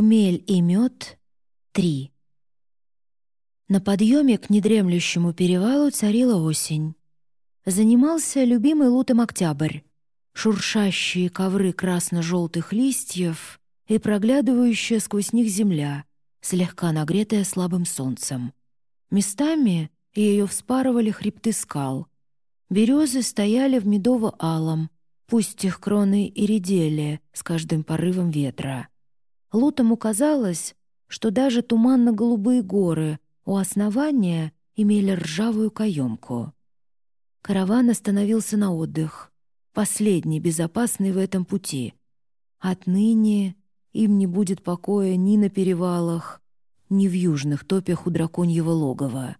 Хмель и мед — три. На подъеме к недремлющему перевалу царила осень. Занимался любимый лутом октябрь. Шуршащие ковры красно-желтых листьев и проглядывающая сквозь них земля, слегка нагретая слабым солнцем. Местами ее вспарывали хребты скал. Березы стояли в медово-алом, пусть их кроны и редели с каждым порывом ветра. Лутому казалось, что даже туманно-голубые горы у основания имели ржавую каемку. Караван остановился на отдых, последний безопасный в этом пути. Отныне им не будет покоя ни на перевалах, ни в южных топях у драконьего логова.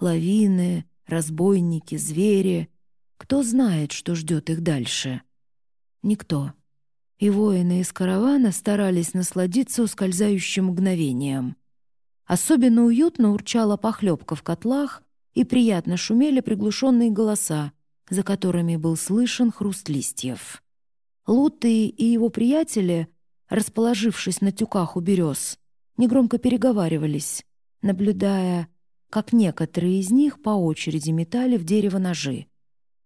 Лавины, разбойники, звери. Кто знает, что ждет их дальше? Никто и воины из каравана старались насладиться ускользающим мгновением. Особенно уютно урчала похлебка в котлах и приятно шумели приглушенные голоса, за которыми был слышен хруст листьев. Луты и его приятели, расположившись на тюках у берез, негромко переговаривались, наблюдая, как некоторые из них по очереди метали в дерево ножи.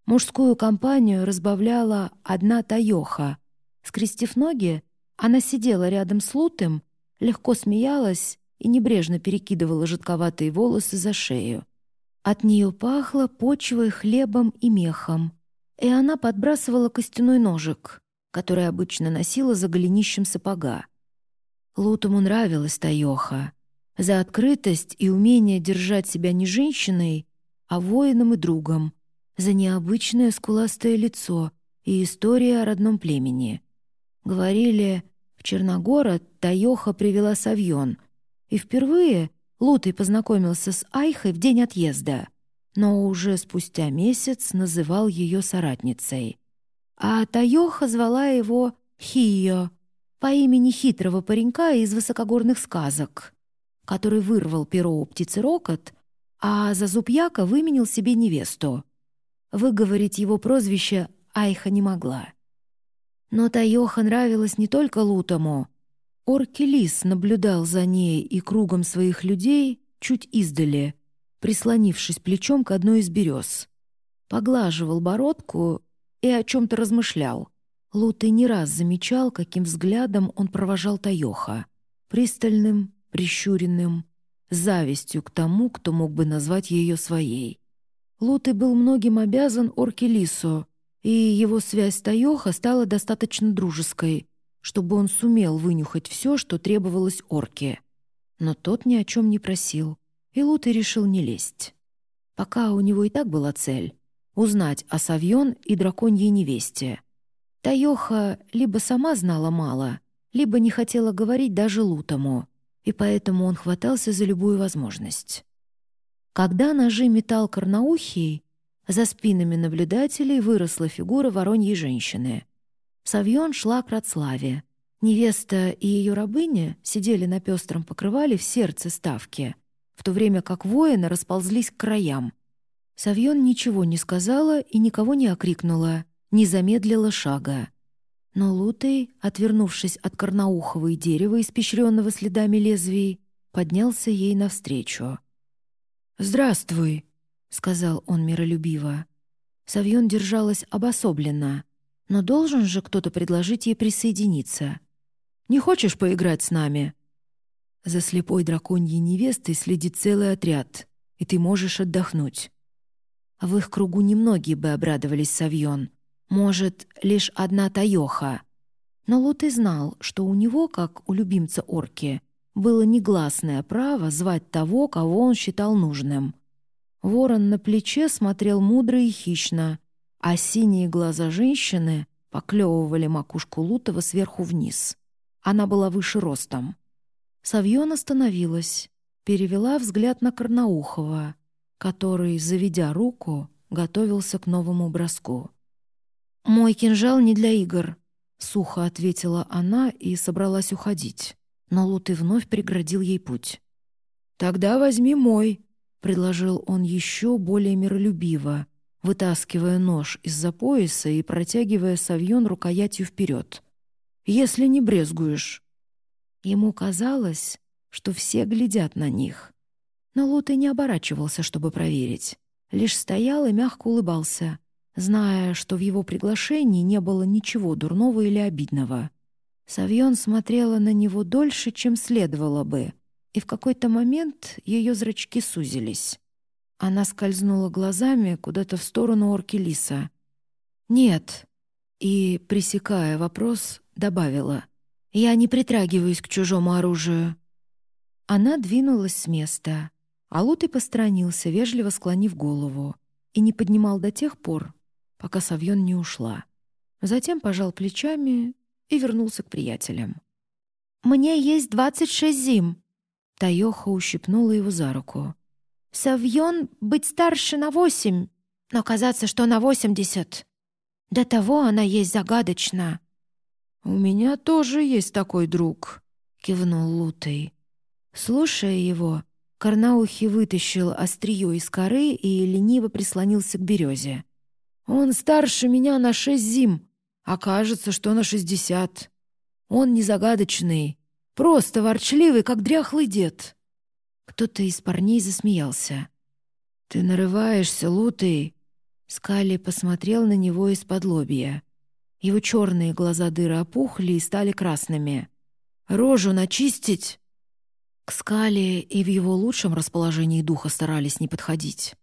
Мужскую компанию разбавляла одна таёха — Скрестив ноги, она сидела рядом с Лутым, легко смеялась и небрежно перекидывала жидковатые волосы за шею. От нее пахло почвой, хлебом и мехом, и она подбрасывала костяной ножик, который обычно носила за голенищем сапога. Лутому нравилась Таёха за открытость и умение держать себя не женщиной, а воином и другом, за необычное скуластое лицо и история о родном племени — Говорили, в Черногород Таёха привела Савьон, и впервые Лутый познакомился с Айхой в день отъезда, но уже спустя месяц называл ее соратницей. А Таёха звала его Хио по имени хитрого паренька из высокогорных сказок, который вырвал перо у птицы Рокот, а за зубьяка выменил себе невесту. Выговорить его прозвище Айха не могла. Но Таёха нравилась не только Лутому. Оркелис наблюдал за ней и кругом своих людей чуть издали, прислонившись плечом к одной из берез. Поглаживал бородку и о чем-то размышлял. Лутый не раз замечал, каким взглядом он провожал Таёха. Пристальным, прищуренным, завистью к тому, кто мог бы назвать ее своей. Лутый был многим обязан Оркелису, и его связь с Таёха стала достаточно дружеской, чтобы он сумел вынюхать все, что требовалось орке. Но тот ни о чем не просил, и Лутый решил не лезть. Пока у него и так была цель — узнать о Савьон и драконьей невесте. Таёха либо сама знала мало, либо не хотела говорить даже Лутому, и поэтому он хватался за любую возможность. Когда ножи метал Карнаухий, за спинами наблюдателей выросла фигура вороньей женщины. Савьон шла к Радславе. Невеста и ее рабыня сидели на пестром покрывале в сердце ставки, в то время как воины расползлись к краям. Савьон ничего не сказала и никого не окрикнула, не замедлила шага. Но Лутей, отвернувшись от корноухого дерева, испещренного следами лезвий, поднялся ей навстречу. «Здравствуй!» — сказал он миролюбиво. Савьон держалась обособленно, но должен же кто-то предложить ей присоединиться. «Не хочешь поиграть с нами?» За слепой драконьей невестой следит целый отряд, и ты можешь отдохнуть. В их кругу немногие бы обрадовались Савьон. Может, лишь одна Таёха. Но Луты знал, что у него, как у любимца орки, было негласное право звать того, кого он считал нужным. Ворон на плече смотрел мудро и хищно, а синие глаза женщины поклевывали макушку Лутова сверху вниз. Она была выше ростом. Савьон остановилась, перевела взгляд на Корнаухова, который, заведя руку, готовился к новому броску. «Мой кинжал не для игр», — сухо ответила она и собралась уходить. Но Лутый вновь преградил ей путь. «Тогда возьми мой», — предложил он еще более миролюбиво, вытаскивая нож из-за пояса и протягивая Савьон рукоятью вперед. «Если не брезгуешь». Ему казалось, что все глядят на них. Но Луты не оборачивался, чтобы проверить. Лишь стоял и мягко улыбался, зная, что в его приглашении не было ничего дурного или обидного. Савьон смотрела на него дольше, чем следовало бы, и в какой-то момент ее зрачки сузились. Она скользнула глазами куда-то в сторону орки Лиса. «Нет», и, пресекая вопрос, добавила, «Я не притрагиваюсь к чужому оружию». Она двинулась с места, а Лутый посторонился, вежливо склонив голову, и не поднимал до тех пор, пока Савьон не ушла. Затем пожал плечами и вернулся к приятелям. «Мне есть двадцать шесть зим!» Таёха ущипнула его за руку. «Савьон быть старше на восемь, но казаться, что на восемьдесят. До того она есть загадочна». «У меня тоже есть такой друг», — кивнул Лутый. Слушая его, Карнаухи вытащил острие из коры и лениво прислонился к березе. «Он старше меня на шесть зим, а кажется, что на шестьдесят. Он не загадочный, просто ворчливый, как дряхлый дед». Кто-то из парней засмеялся. «Ты нарываешься, лутый!» Скали посмотрел на него из-под лобья. Его черные глаза дыры опухли и стали красными. «Рожу начистить?» К Скале и в его лучшем расположении духа старались не подходить.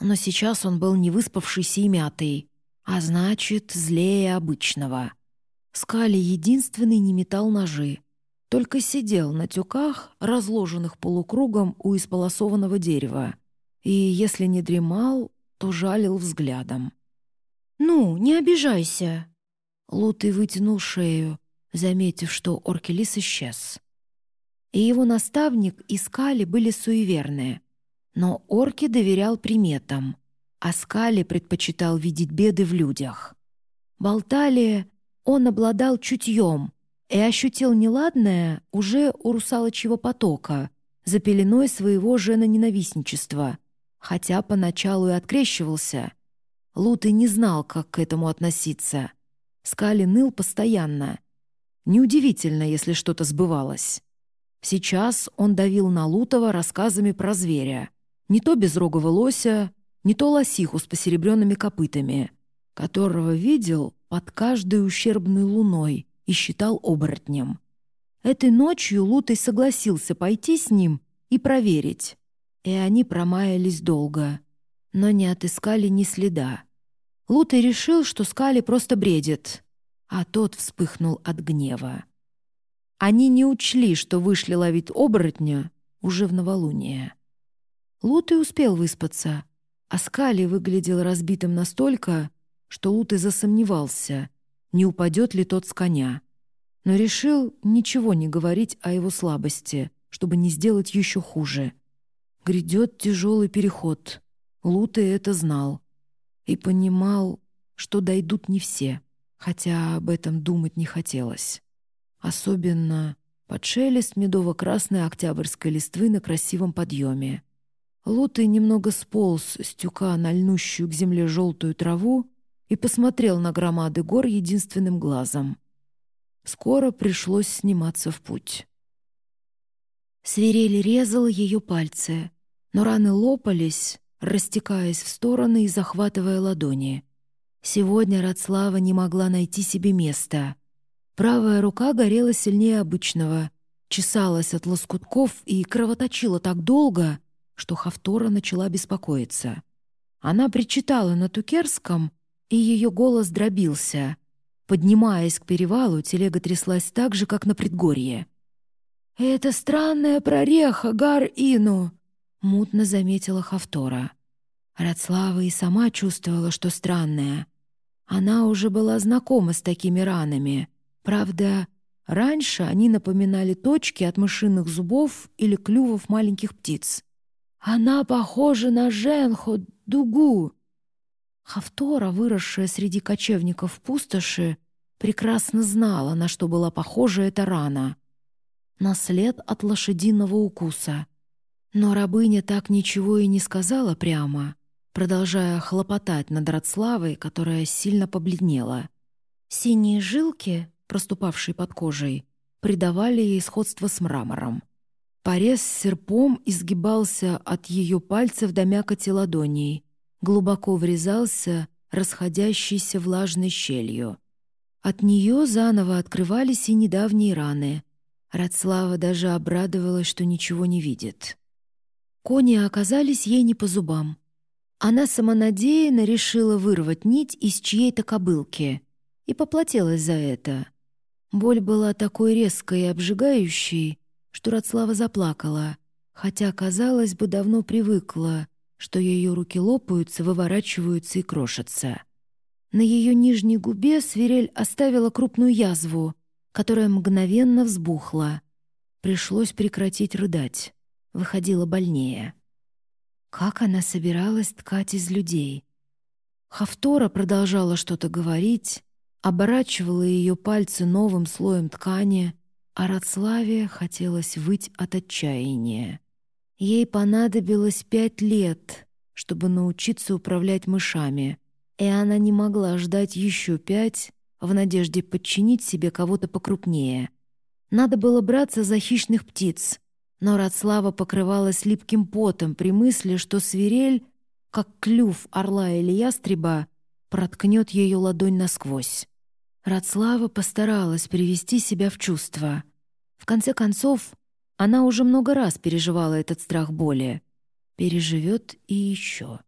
Но сейчас он был невыспавшийся и мятый, а значит, злее обычного. Скали единственный не метал ножи, только сидел на тюках, разложенных полукругом у исполосованного дерева, и, если не дремал, то жалил взглядом. «Ну, не обижайся!» Лутый вытянул шею, заметив, что Оркелис исчез и его наставник и Скали были суеверные. Но Орки доверял приметам, а Скали предпочитал видеть беды в людях. Болтали, он обладал чутьем и ощутил неладное уже у русалочьего потока, за пеленой своего женоненавистничества, хотя поначалу и открещивался. Лутый не знал, как к этому относиться. Скали ныл постоянно. Неудивительно, если что-то сбывалось. Сейчас он давил на Лутова рассказами про зверя. Не то безрогого лося, не то лосиху с посеребренными копытами, которого видел под каждой ущербной луной и считал оборотнем. Этой ночью Лутый согласился пойти с ним и проверить. И они промаялись долго, но не отыскали ни следа. Лутый решил, что Скали просто бредит, а тот вспыхнул от гнева. Они не учли, что вышли ловить оборотня уже в новолуние. Лутый успел выспаться, а Скали выглядел разбитым настолько, что Лутый засомневался, не упадет ли тот с коня. Но решил ничего не говорить о его слабости, чтобы не сделать еще хуже. Грядет тяжелый переход. Лутый это знал. И понимал, что дойдут не все, хотя об этом думать не хотелось. Особенно под шелест медово-красной октябрьской листвы на красивом подъеме. Лутый немного сполз с тюка на льнущую к земле желтую траву и посмотрел на громады гор единственным глазом. Скоро пришлось сниматься в путь. Свирель резала ее пальцы, но раны лопались, растекаясь в стороны и захватывая ладони. Сегодня Радслава не могла найти себе места — Правая рука горела сильнее обычного, чесалась от лоскутков и кровоточила так долго, что Хавтора начала беспокоиться. Она причитала на Тукерском, и ее голос дробился. Поднимаясь к перевалу, телега тряслась так же, как на предгорье. «Это странная прореха, Гар-Ину!» — мутно заметила Хавтора. Радслава и сама чувствовала, что странная. Она уже была знакома с такими ранами — Правда, раньше они напоминали точки от мышиных зубов или клювов маленьких птиц. «Она похожа на Женху, дугу!» Хавтора, выросшая среди кочевников пустоши, прекрасно знала, на что была похожа эта рана. На след от лошадиного укуса. Но рабыня так ничего и не сказала прямо, продолжая хлопотать над Радславой, которая сильно побледнела. Синие жилки проступавшие под кожей, придавали ей сходство с мрамором. Порез серпом изгибался от ее пальцев до мякоти ладоней, глубоко врезался расходящейся влажной щелью. От нее заново открывались и недавние раны. Радслава даже обрадовалась, что ничего не видит. Кони оказались ей не по зубам. Она самонадеянно решила вырвать нить из чьей-то кобылки и поплатилась за это. Боль была такой резкой и обжигающей, что Радслава заплакала, хотя, казалось бы, давно привыкла, что ее руки лопаются, выворачиваются и крошатся. На ее нижней губе свирель оставила крупную язву, которая мгновенно взбухла. Пришлось прекратить рыдать выходила больнее. Как она собиралась ткать из людей? Хавтора продолжала что-то говорить, оборачивала ее пальцы новым слоем ткани, а Рацлаве хотелось выть от отчаяния. Ей понадобилось пять лет, чтобы научиться управлять мышами, и она не могла ждать еще пять в надежде подчинить себе кого-то покрупнее. Надо было браться за хищных птиц, но Радслава покрывалась липким потом при мысли, что свирель, как клюв орла или ястреба, проткнет ее ладонь насквозь. Радслава постаралась привести себя в чувство. В конце концов, она уже много раз переживала этот страх боли. Переживет и еще.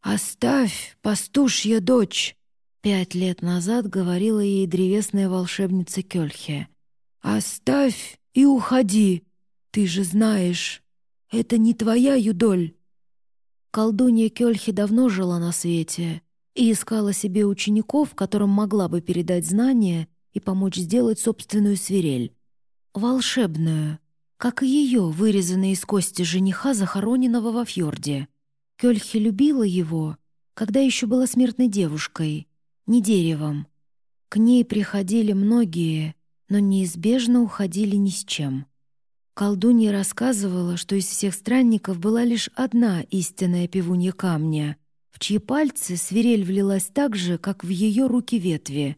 «Оставь, пастушья дочь!» Пять лет назад говорила ей древесная волшебница Кёльхе. «Оставь и уходи!» Ты же знаешь, это не твоя юдоль. Колдунья Кёльхи давно жила на свете и искала себе учеников, которым могла бы передать знания и помочь сделать собственную свирель. Волшебную, как и ее, вырезанная из кости жениха, захороненного во фьорде. Кёльхи любила его, когда еще была смертной девушкой, не деревом. К ней приходили многие, но неизбежно уходили ни с чем. Колдунья рассказывала, что из всех странников была лишь одна истинная пивунья камня, в чьи пальцы свирель влилась так же, как в ее руки ветви.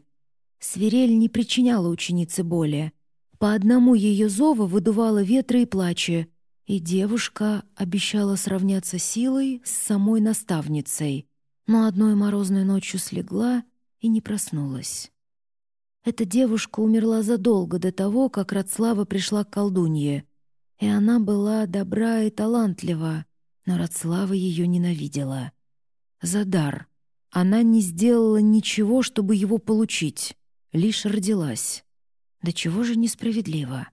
Свирель не причиняла ученице боли. По одному ее зову выдувала ветры и плачи, и девушка обещала сравняться силой с самой наставницей, но одной морозной ночью слегла и не проснулась. Эта девушка умерла задолго до того, как Радслава пришла к колдунье, и она была добра и талантлива, но Радслава ее ненавидела. За дар. Она не сделала ничего, чтобы его получить, лишь родилась. Да чего же несправедливо?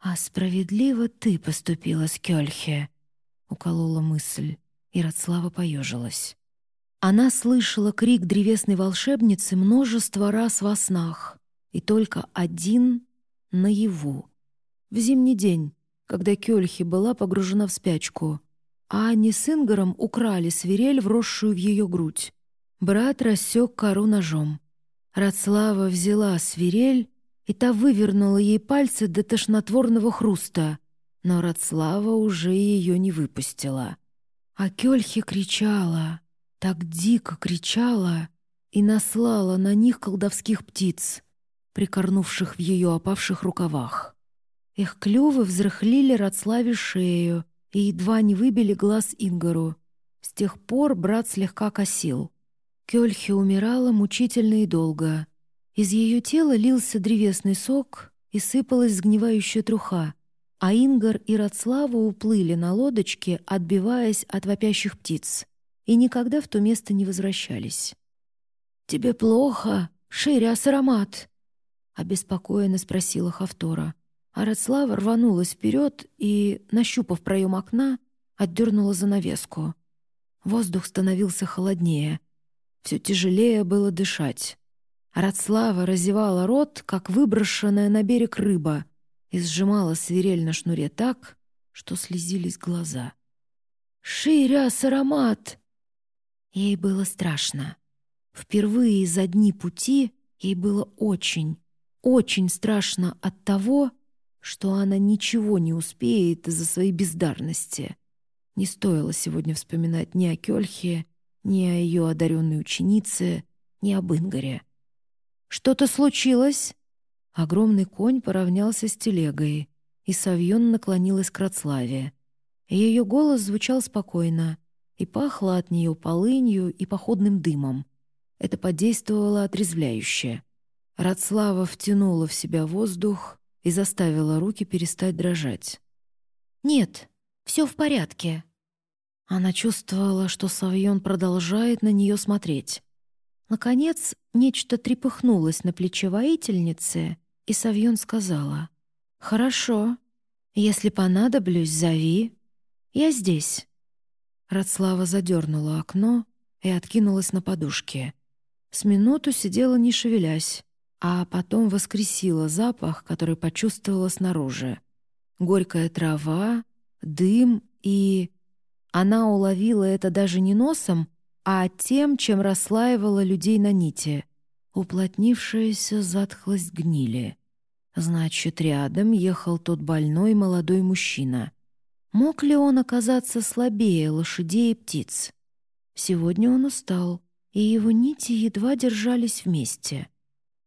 «А справедливо ты поступила с Кёльхе», — уколола мысль, и Радслава поежилась. Она слышала крик древесной волшебницы множество раз во снах, и только один — наяву. В зимний день, когда Кёльхи была погружена в спячку, а они с Ингором украли свирель, вросшую в ее грудь. Брат рассек кору ножом. Радслава взяла свирель, и та вывернула ей пальцы до тошнотворного хруста, но Радслава уже ее не выпустила. А Кёльхи кричала, так дико кричала и наслала на них колдовских птиц, прикорнувших в ее опавших рукавах. Их клювы взрыхлили Радславе шею и едва не выбили глаз Ингору. С тех пор брат слегка косил. Кёльхи умирала мучительно и долго. Из ее тела лился древесный сок и сыпалась сгнивающая труха, а Ингар и Радслава уплыли на лодочке, отбиваясь от вопящих птиц, и никогда в то место не возвращались. «Тебе плохо, Ширяс аромат?» — обеспокоенно спросила Хавтора. А Радслава рванулась вперед и, нащупав проем окна, отдернула занавеску. Воздух становился холоднее. Все тяжелее было дышать. Радслава разевала рот, как выброшенная на берег рыба, и сжимала свирель на шнуре так, что слезились глаза. «Ширяс, аромат!» Ей было страшно. Впервые за дни пути ей было очень, очень страшно от того, что она ничего не успеет из-за своей бездарности. Не стоило сегодня вспоминать ни о Кёльхе, ни о ее одаренной ученице, ни об Ингаре. «Что-то случилось?» Огромный конь поравнялся с телегой, и Савьон наклонилась к Рацлаве. Ее голос звучал спокойно, и пахло от нее полынью и походным дымом. Это подействовало отрезвляюще. Рацлава втянула в себя воздух и заставила руки перестать дрожать. «Нет, все в порядке». Она чувствовала, что Савьон продолжает на нее смотреть. Наконец, нечто трепыхнулось на плече воительницы, и Савьон сказала, «Хорошо, если понадоблюсь, зови. Я здесь». Радслава задернула окно и откинулась на подушке. С минуту сидела, не шевелясь, а потом воскресила запах, который почувствовала снаружи. Горькая трава, дым и... Она уловила это даже не носом, а тем, чем расслаивала людей на нити. Уплотнившаяся затхлость гнили. Значит, рядом ехал тот больной молодой мужчина. Мог ли он оказаться слабее лошадей и птиц? Сегодня он устал, и его нити едва держались вместе.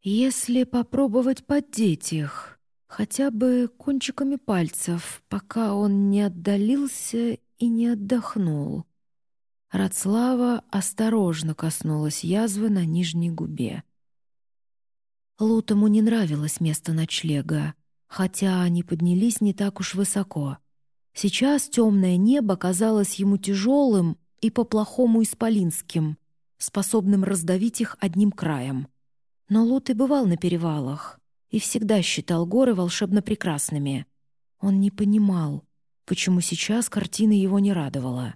Если попробовать поддеть их, хотя бы кончиками пальцев, пока он не отдалился и не отдохнул. Радслава осторожно коснулась язвы на нижней губе. Лутому не нравилось место ночлега, хотя они поднялись не так уж высоко. Сейчас темное небо казалось ему тяжелым и по-плохому исполинским, способным раздавить их одним краем. Но Лут и бывал на перевалах и всегда считал горы волшебно прекрасными. Он не понимал, почему сейчас картина его не радовала.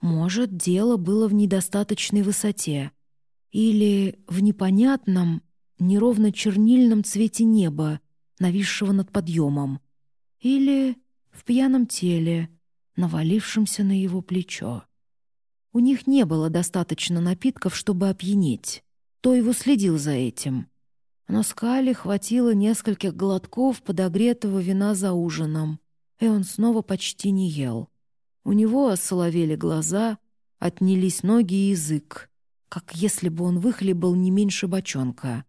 Может, дело было в недостаточной высоте или в непонятном, неровно чернильном цвете неба, нависшего над подъемом, или в пьяном теле, навалившемся на его плечо. У них не было достаточно напитков, чтобы опьянеть. То его следил за этим. Но Скали хватило нескольких глотков подогретого вина за ужином, и он снова почти не ел. У него осоловели глаза, отнялись ноги и язык, как если бы он выхлебал не меньше бочонка.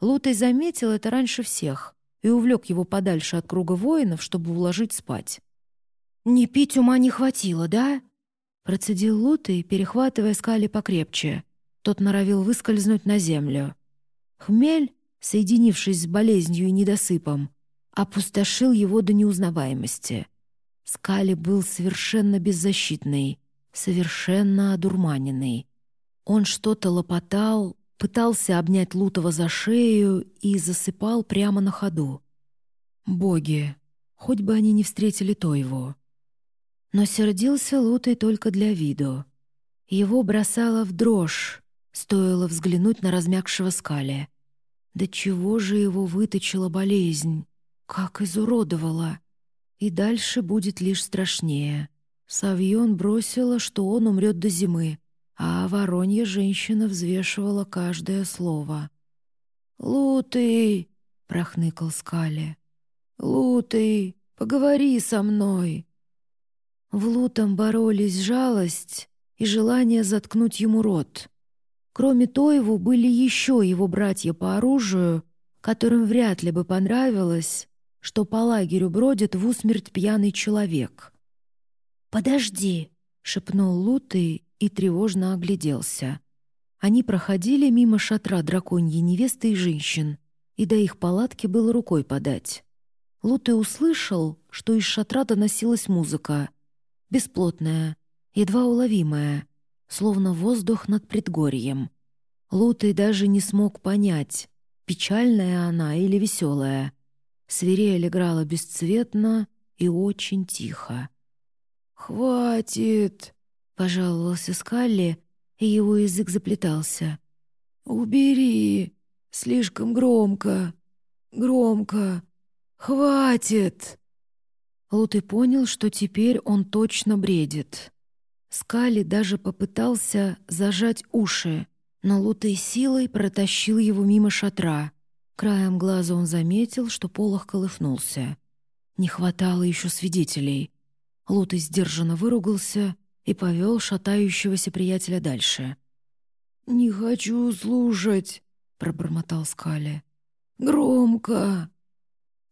Лутай заметил это раньше всех и увлек его подальше от круга воинов, чтобы уложить спать. «Не пить ума не хватило, да?» Процедил Лутай, перехватывая скали покрепче. Тот норовил выскользнуть на землю. Хмель, соединившись с болезнью и недосыпом, опустошил его до неузнаваемости. Скали был совершенно беззащитный, совершенно одурманенный. Он что-то лопотал, пытался обнять Лутова за шею и засыпал прямо на ходу. Боги, хоть бы они не встретили то его. Но сердился Лутой только для виду. Его бросало в дрожь, стоило взглянуть на размягшего скали. Да чего же его выточила болезнь? Как изуродовала! И дальше будет лишь страшнее. Савьон бросила, что он умрет до зимы, а воронья женщина взвешивала каждое слово. «Лутый!» — прохныкал Скали. «Лутый, поговори со мной!» В Лутом боролись жалость и желание заткнуть ему рот. Кроме Тоеву были еще его братья по оружию, которым вряд ли бы понравилось, что по лагерю бродит в усмерть пьяный человек. «Подожди!» — шепнул Лутый и тревожно огляделся. Они проходили мимо шатра драконьей невесты и женщин, и до их палатки было рукой подать. Луты услышал, что из шатра доносилась музыка. Бесплотная, едва уловимая, словно воздух над предгорьем. Лутый даже не смог понять, печальная она или веселая. Свирель играла бесцветно и очень тихо. «Хватит!» Пожаловался Скалли, и его язык заплетался. «Убери! Слишком громко! Громко! Хватит!» Луты понял, что теперь он точно бредит. Скали даже попытался зажать уши, но Лутой силой протащил его мимо шатра. Краем глаза он заметил, что полох колыхнулся. Не хватало еще свидетелей. Лутой сдержанно выругался и повел шатающегося приятеля дальше. «Не хочу слушать», — пробормотал Скали. Громко!»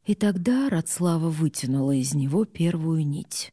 И тогда Радслава вытянула из него первую нить.